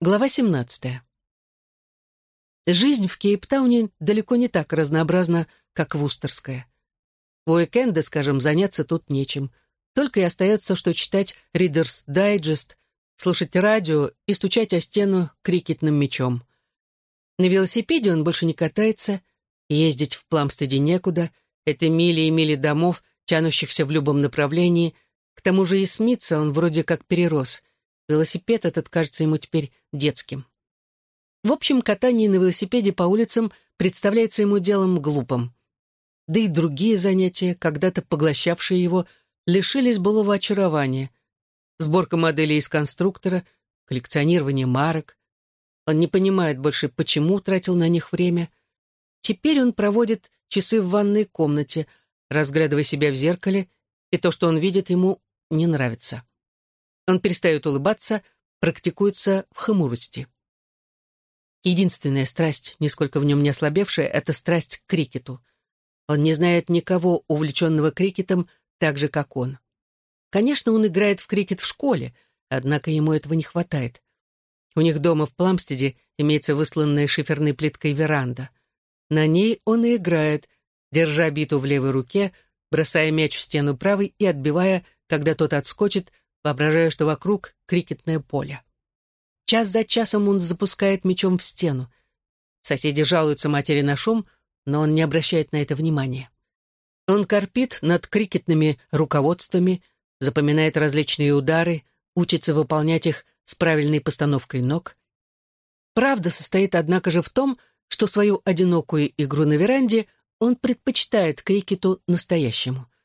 Глава 17. Жизнь в Кейптауне далеко не так разнообразна, как в Устерская. В уикенды, скажем, заняться тут нечем. Только и остается, что читать Reader's Digest, слушать радио и стучать о стену крикетным мячом. На велосипеде он больше не катается, ездить в Пламстеде некуда, это мили и мили домов, тянущихся в любом направлении. К тому же и Смитса он вроде как перерос — Велосипед этот кажется ему теперь детским. В общем, катание на велосипеде по улицам представляется ему делом глупым. Да и другие занятия, когда-то поглощавшие его, лишились былого очарования. Сборка моделей из конструктора, коллекционирование марок. Он не понимает больше, почему тратил на них время. Теперь он проводит часы в ванной комнате, разглядывая себя в зеркале, и то, что он видит, ему не нравится. Он перестает улыбаться, практикуется в хмурости. Единственная страсть, нисколько в нем не ослабевшая, это страсть к крикету. Он не знает никого, увлеченного крикетом, так же, как он. Конечно, он играет в крикет в школе, однако ему этого не хватает. У них дома в Пламстеде имеется высланная шиферной плиткой веранда. На ней он и играет, держа биту в левой руке, бросая мяч в стену правой и отбивая, когда тот отскочит, воображая, что вокруг крикетное поле. Час за часом он запускает мячом в стену. Соседи жалуются матери на шум, но он не обращает на это внимания. Он корпит над крикетными руководствами, запоминает различные удары, учится выполнять их с правильной постановкой ног. Правда состоит, однако же, в том, что свою одинокую игру на веранде он предпочитает крикету настоящему —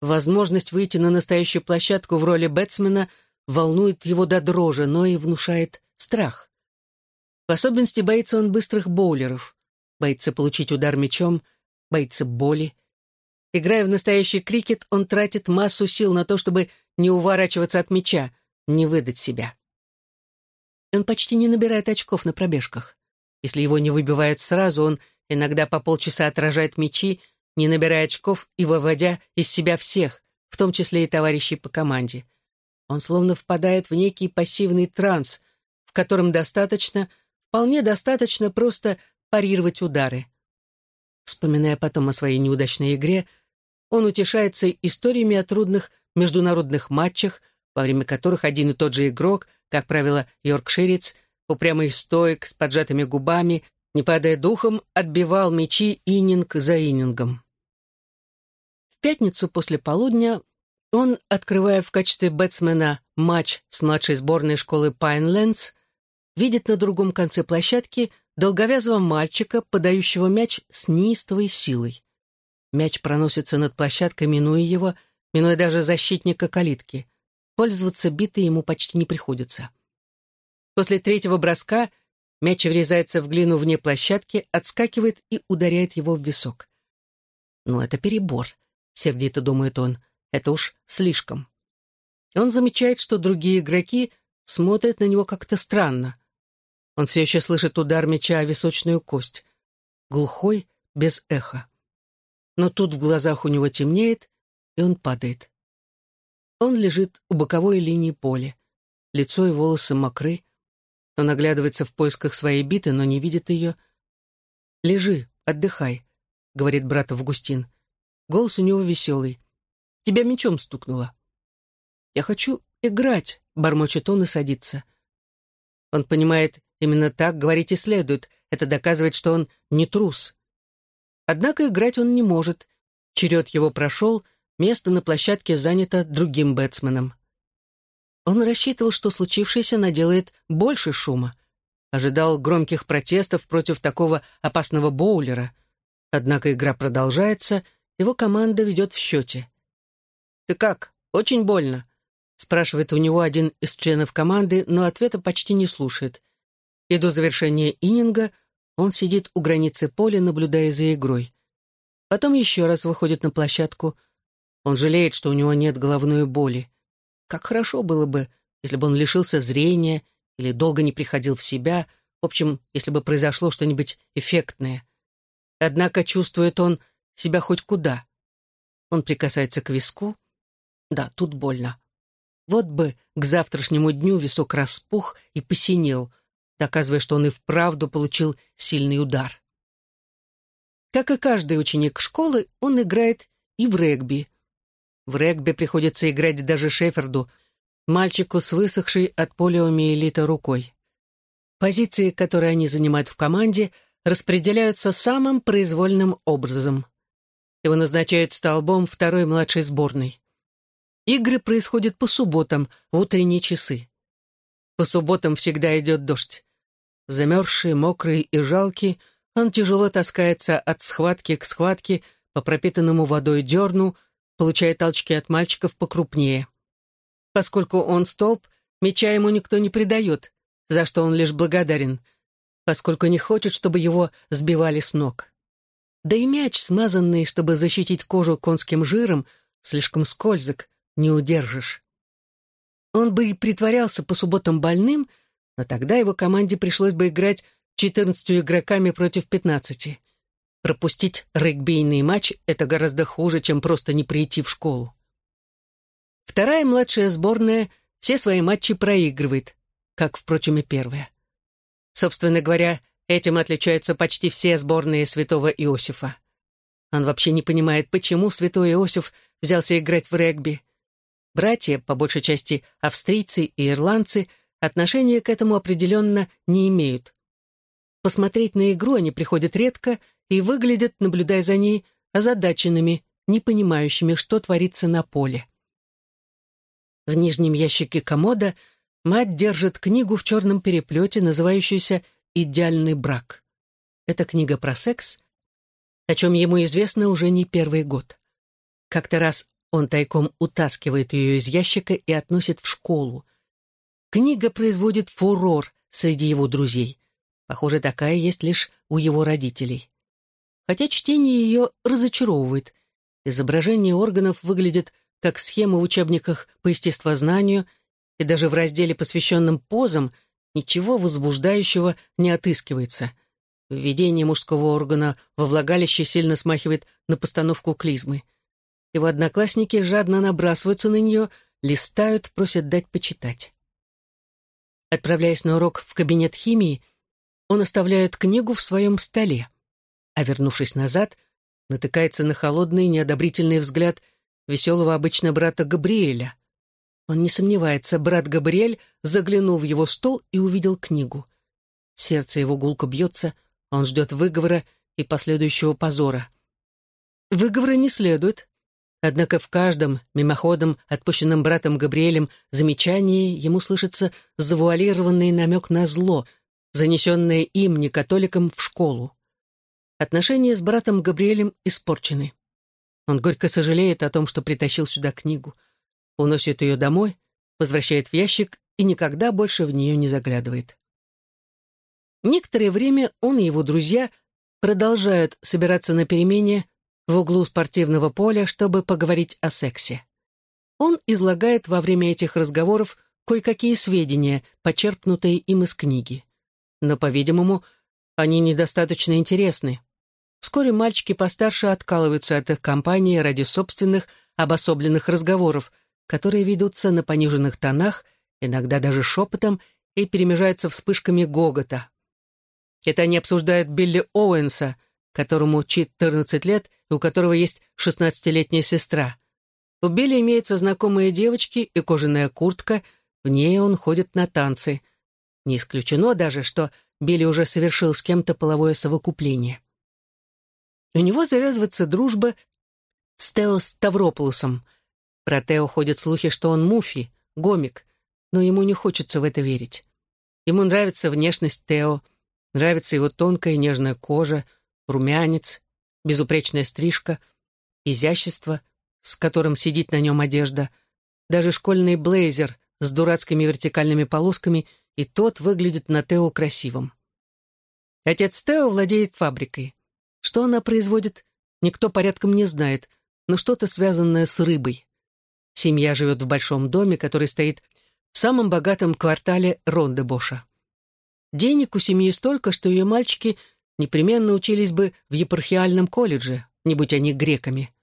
Возможность выйти на настоящую площадку в роли бэтсмена волнует его до дрожи, но и внушает страх. В особенности боится он быстрых боулеров, боится получить удар мячом, боится боли. Играя в настоящий крикет, он тратит массу сил на то, чтобы не уворачиваться от мяча, не выдать себя. Он почти не набирает очков на пробежках. Если его не выбивают сразу, он иногда по полчаса отражает мячи, не набирая очков и выводя из себя всех, в том числе и товарищей по команде. Он словно впадает в некий пассивный транс, в котором достаточно, вполне достаточно просто парировать удары. Вспоминая потом о своей неудачной игре, он утешается историями о трудных международных матчах, во время которых один и тот же игрок, как правило, йоркширец, упрямый стоек с поджатыми губами, не падая духом, отбивал мячи ининг за инингом. Пятницу после полудня он, открывая в качестве бэтсмена матч с младшей сборной школы Пайнлендс, видит на другом конце площадки долговязого мальчика, подающего мяч с неистовой силой. Мяч проносится над площадкой, минуя его, минуя даже защитника калитки. Пользоваться битой ему почти не приходится. После третьего броска мяч врезается в глину вне площадки, отскакивает и ударяет его в висок. Ну, это перебор сердито думает он. Это уж слишком. Он замечает, что другие игроки смотрят на него как-то странно. Он все еще слышит удар мяча о височную кость. Глухой, без эха. Но тут в глазах у него темнеет, и он падает. Он лежит у боковой линии поля. Лицо и волосы мокры. Он оглядывается в поисках своей биты, но не видит ее. «Лежи, отдыхай», — говорит брат Августин. Голос у него веселый. «Тебя мечом стукнуло». «Я хочу играть», — бормочет он и садится. Он понимает, именно так говорить и следует. Это доказывает, что он не трус. Однако играть он не может. Черед его прошел, место на площадке занято другим бэтсменом. Он рассчитывал, что случившееся наделает больше шума. Ожидал громких протестов против такого опасного боулера. Однако игра продолжается — его команда ведет в счете. «Ты как? Очень больно?» спрашивает у него один из членов команды, но ответа почти не слушает. И до завершения ининга он сидит у границы поля, наблюдая за игрой. Потом еще раз выходит на площадку. Он жалеет, что у него нет головной боли. Как хорошо было бы, если бы он лишился зрения или долго не приходил в себя, в общем, если бы произошло что-нибудь эффектное. Однако чувствует он, себя хоть куда. Он прикасается к виску. Да, тут больно. Вот бы к завтрашнему дню висок распух и посинел, доказывая, что он и вправду получил сильный удар. Как и каждый ученик школы, он играет и в регби. В регби приходится играть даже Шеферду, мальчику с высохшей от полиомиелита рукой. Позиции, которые они занимают в команде, распределяются самым произвольным образом. Его назначают столбом второй младшей сборной. Игры происходят по субботам, в утренние часы. По субботам всегда идет дождь. Замерзший, мокрый и жалкий, он тяжело таскается от схватки к схватке по пропитанному водой дерну, получая толчки от мальчиков покрупнее. Поскольку он столб, меча ему никто не придает, за что он лишь благодарен, поскольку не хочет, чтобы его сбивали с ног. Да и мяч, смазанный, чтобы защитить кожу конским жиром, слишком скользок, не удержишь. Он бы и притворялся по субботам больным, но тогда его команде пришлось бы играть 14 игроками против 15. Пропустить регбийный матч — это гораздо хуже, чем просто не прийти в школу. Вторая младшая сборная все свои матчи проигрывает, как, впрочем, и первая. Собственно говоря, этим отличаются почти все сборные святого Иосифа. Он вообще не понимает, почему святой Иосиф взялся играть в регби. Братья, по большей части австрийцы и ирландцы, отношения к этому определенно не имеют. Посмотреть на игру они приходят редко и выглядят, наблюдая за ней, озадаченными, не понимающими, что творится на поле. В нижнем ящике комода мать держит книгу в черном переплете, называющуюся «Идеальный брак». Это книга про секс, о чем ему известно уже не первый год. Как-то раз он тайком утаскивает ее из ящика и относит в школу. Книга производит фурор среди его друзей. Похоже, такая есть лишь у его родителей. Хотя чтение ее разочаровывает. Изображение органов выглядит как схема в учебниках по естествознанию, и даже в разделе, посвященном позам, ничего возбуждающего не отыскивается. Введение мужского органа во влагалище сильно смахивает на постановку клизмы. Его одноклассники жадно набрасываются на нее, листают, просят дать почитать. Отправляясь на урок в кабинет химии, он оставляет книгу в своем столе, а, вернувшись назад, натыкается на холодный, неодобрительный взгляд веселого обычно брата Габриэля. Он не сомневается, брат Габриэль заглянул в его стол и увидел книгу. Сердце его гулко бьется, он ждет выговора и последующего позора. Выговора не следует, однако в каждом, мимоходом, отпущенном братом Габриэлем, замечании ему слышится завуалированный намек на зло — занесенное им, не католиком, в школу. Отношения с братом Габриэлем испорчены. Он горько сожалеет о том, что притащил сюда книгу. Уносит ее домой, возвращает в ящик и никогда больше в нее не заглядывает. Некоторое время он и его друзья продолжают собираться на перемене в углу спортивного поля, чтобы поговорить о сексе. Он излагает во время этих разговоров кое-какие сведения, почерпнутые им из книги но, по-видимому, они недостаточно интересны. Вскоре мальчики постарше откалываются от их компании ради собственных обособленных разговоров, которые ведутся на пониженных тонах, иногда даже шепотом, и перемежаются вспышками гогота. Это они обсуждают Билли Оуэнса, которому 14 лет и у которого есть 16-летняя сестра. У Билли имеются знакомые девочки и кожаная куртка, в ней он ходит на танцы. Не исключено даже, что Билли уже совершил с кем-то половое совокупление. У него завязывается дружба с Тео Ставрополусом. Про Тео ходят слухи, что он муфи, гомик, но ему не хочется в это верить. Ему нравится внешность Тео, нравится его тонкая нежная кожа, румянец, безупречная стрижка, изящество, с которым сидит на нем одежда, даже школьный блейзер с дурацкими вертикальными полосками и тот выглядит на Тео красивым. Отец Тео владеет фабрикой. Что она производит, никто порядком не знает, но что-то связанное с рыбой. Семья живет в большом доме, который стоит в самом богатом квартале Рондебоша. Денег у семьи столько, что ее мальчики непременно учились бы в епархиальном колледже, не будь они греками.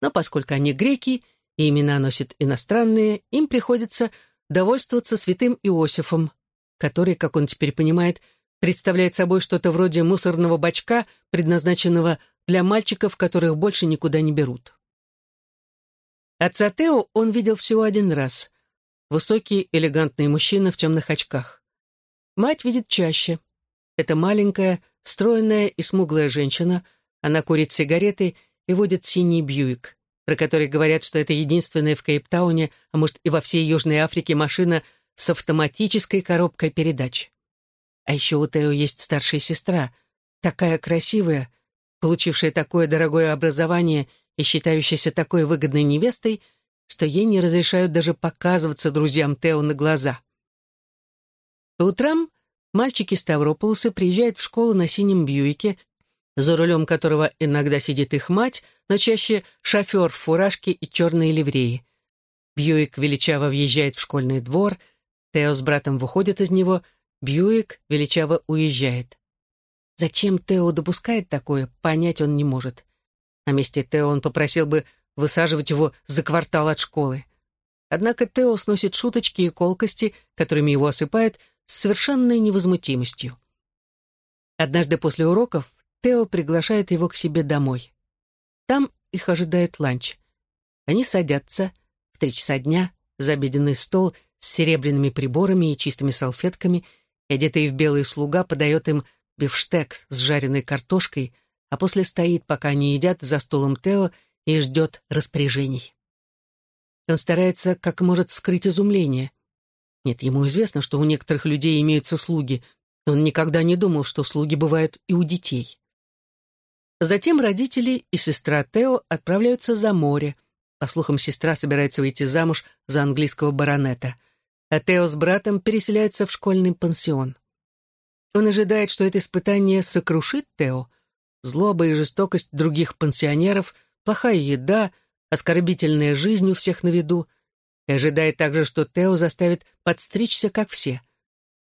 Но поскольку они греки и имена носят иностранные, им приходится довольствоваться святым Иосифом, который, как он теперь понимает, представляет собой что-то вроде мусорного бачка, предназначенного для мальчиков, которых больше никуда не берут. Отца Тео он видел всего один раз. Высокий, элегантный мужчина в темных очках. Мать видит чаще. Это маленькая, стройная и смуглая женщина. Она курит сигареты и водит синий Бьюик, про который говорят, что это единственная в Кейптауне, а может и во всей Южной Африке машина с автоматической коробкой передач. А еще у Тео есть старшая сестра, такая красивая, получившая такое дорогое образование и считающаяся такой выгодной невестой, что ей не разрешают даже показываться друзьям Тео на глаза. По утрам мальчики Ставрополоса приезжают в школу на синем Бьюике, за рулем которого иногда сидит их мать, но чаще шофер в фуражке и черной ливреи. Бьюик величаво въезжает в школьный двор, Тео с братом выходят из него, Бьюик величаво уезжает. Зачем Тео допускает такое, понять он не может. На месте Тео он попросил бы высаживать его за квартал от школы. Однако Тео сносит шуточки и колкости, которыми его осыпают, с совершенной невозмутимостью. Однажды после уроков Тео приглашает его к себе домой. Там их ожидает ланч. Они садятся в три часа дня за обеденный стол с серебряными приборами и чистыми салфетками, и одетый в белый слуга подает им бифштекс с жареной картошкой, а после стоит, пока они едят за столом Тео и ждет распоряжений. Он старается как может скрыть изумление. Нет, ему известно, что у некоторых людей имеются слуги, но он никогда не думал, что слуги бывают и у детей. Затем родители и сестра Тео отправляются за море. По слухам, сестра собирается выйти замуж за английского баронета, а Тео с братом переселяются в школьный пансион. Он ожидает, что это испытание сокрушит Тео. Злоба и жестокость других пансионеров, плохая еда, оскорбительная жизнь у всех на виду. И ожидает также, что Тео заставит подстричься, как все.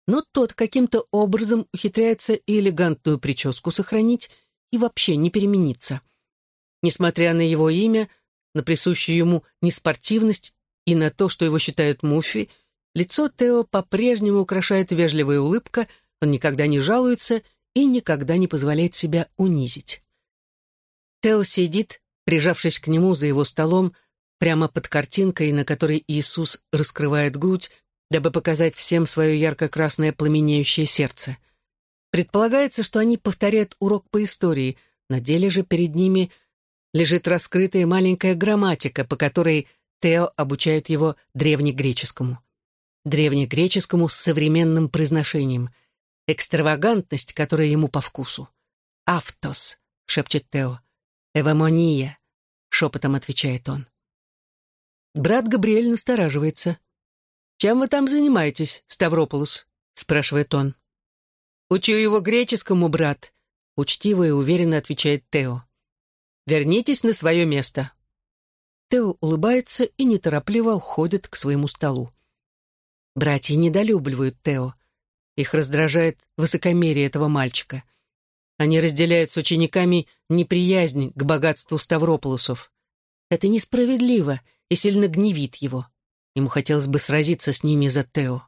Но тот каким-то образом ухитряется и элегантную прическу сохранить, и вообще не перемениться. Несмотря на его имя, на присущую ему неспортивность и на то, что его считают муфи, лицо Тео по-прежнему украшает вежливая улыбка, он никогда не жалуется и никогда не позволяет себя унизить. Тео сидит, прижавшись к нему за его столом, прямо под картинкой, на которой Иисус раскрывает грудь, дабы показать всем свое ярко-красное пламенеющее сердце — Предполагается, что они повторяют урок по истории, на деле же перед ними лежит раскрытая маленькая грамматика, по которой Тео обучает его древнегреческому. Древнегреческому с современным произношением. Экстравагантность, которая ему по вкусу. «Автос», — шепчет Тео. «Эвамония», — шепотом отвечает он. Брат Габриэль настораживается. «Чем вы там занимаетесь, Ставрополус?» — спрашивает он. «Учу его греческому, брат», — учтиво и уверенно отвечает Тео. «Вернитесь на свое место». Тео улыбается и неторопливо уходит к своему столу. Братья недолюбливают Тео. Их раздражает высокомерие этого мальчика. Они разделяют с учениками неприязнь к богатству Ставрополусов. Это несправедливо и сильно гневит его. Ему хотелось бы сразиться с ними за Тео.